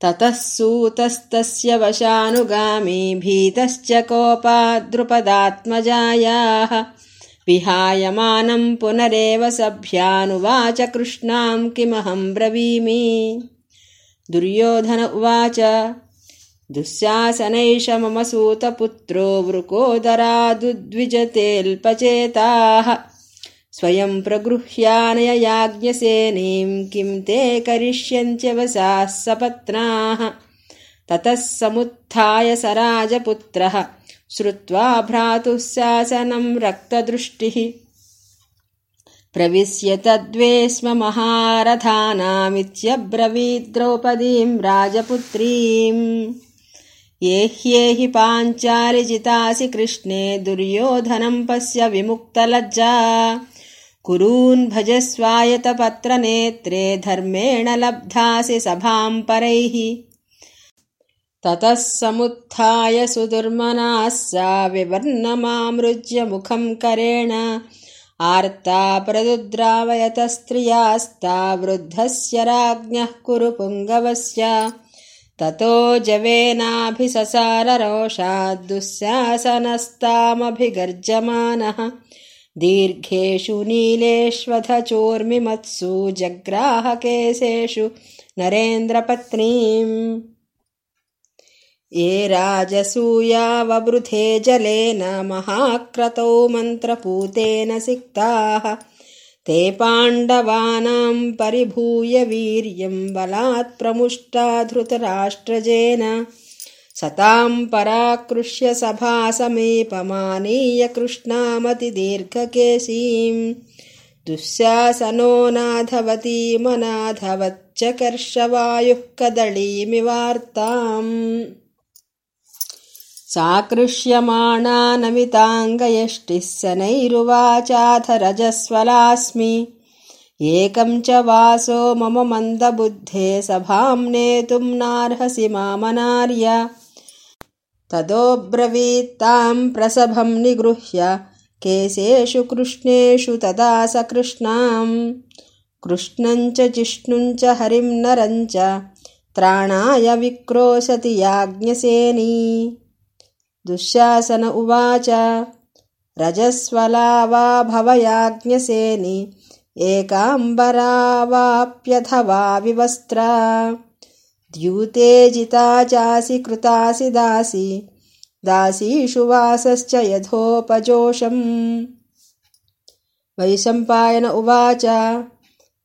ततः सूतस्तस्य वशानुगामी भीतश्च कोपाद्रुपदात्मजायाः विहायमानम् पुनरेव सभ्यानुवाच कृष्णाम् किमहम् ब्रवीमि? दुर्योधन उवाच दुःशासनैष मम सूतपुत्रो वृकोदरादुद्विजतेऽल्पचेताः स्वयम् प्रगृह्यानययाज्ञसेनीम् किम् ते करिष्यन्त्यवसाः सपत्नाः। ततः समुत्थाय स राजपुत्रः श्रुत्वा भ्रातुः शासनम् रक्तदृष्टिः। प्रविश्य तद्वे स्म महारथानामित्यब्रवीद् द्रौपदीम् राजपुत्रीम्। ये ह्येहि पाञ्चालिजितासि कृष्णे दुर्योधनम् पश्य विमुक्तलज्जा कुरून् भजस्वायतपत्रनेत्रे धर्मेण लब्धासि सभाम् परैः। ततः समुत्थाय सुदुर्मनाः सा विवर्णमामृज्य मुखम् करेण। आर्ता प्रदुद्रावयतस्त्रियास्ता वृद्धस्य राज्ञः कुरु पुङ्गवस्य। ततो जवेनाभिससाररोषाद्दुःशासनस्तामभिगर्जमानः दीर्घेषु नीलेष्वधचोर्मिमत्सु जग्राहकेशेषु नरेन्द्रपत्नीम्। ये राजसूयावबृथे जलेन महाक्रतौ मन्त्रपूतेन सिक्ताः। ते पाण्डवानाम् परिभूय वीर्यम् बलात् प्रमुष्टा धृतराष्ट्रजेन सताम् पराकृष्य सभासमीपमानीय कृष्णामतिदीर्घकेशीम्। दुःशासनो नाधवतीमनाधवच्च कर्षवायुः कदलीमिवार्ताम् साकृष्यमाणा नमिताङ्गयष्टिः शनैरुवाचाथ रजस्वलास्मि एकम् च वासो मम मन्दबुद्धे सभाम् नेतुम् नार्हसि मामनार्य तदोब्रवीत्ताम् प्रसभम् निगृह्य केशेषु कृष्णेषु तदा स कृष्णाम्। कृष्णम् च जिष्णुम् च हरिम् नरम् च त्राणाय विक्रोशति याज्ञसेनी। दुःशासन उवाच रजस्वला वा भवयाज्ञसेनि एकाम्बरा वाप्यथवा विवस्त्रा द्यूते जिता चासि कृतासि दासि। दासीषु वासश्च यथोपजोषम्। वैशम्पायन उवाच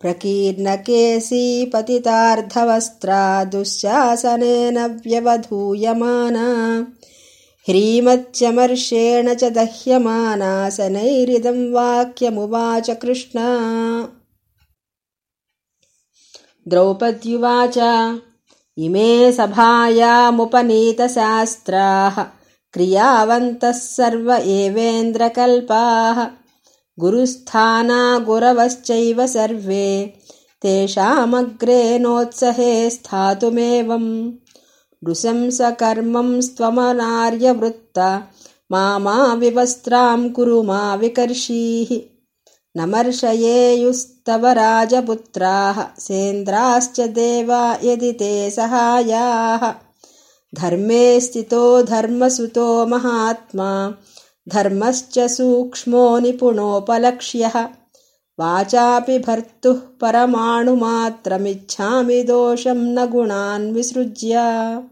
प्रकीर्णकेशी पतितार्धवस्त्रा दुःशासनेन व्यवधूयमाना। ह्रीमत्यमर्षेण च दह्यमानासनैरिदम् वाक्यमुवाच कृष्णा। द्रौपद्युवाच इमे सभायामुपनीतशास्त्राः क्रियावन्तः सर्व एवेन्द्रकल्पाः। गुरुस्थाना गुरवश्चैव सर्वे तेषामग्रे नोत्सहे स्थातुमेवम्। नृशंसकर्मम् स्त्वमनार्यवृत्त मा मा विवस्त्राम् कुरु मा विकर्षीः नमर्षयेयुस्तव राजपुत्राः सेन्द्राश्च देवा यदि ते सहायाः। धर्मे स्थितो धर्मसुतो महात्मा धर्मश्च सूक्ष्मो निपुणोपलक्ष्यः। वाचापि भर्तुः परमाणुमात्रमिच्छामि दोषम् न गुणान् विसृज्य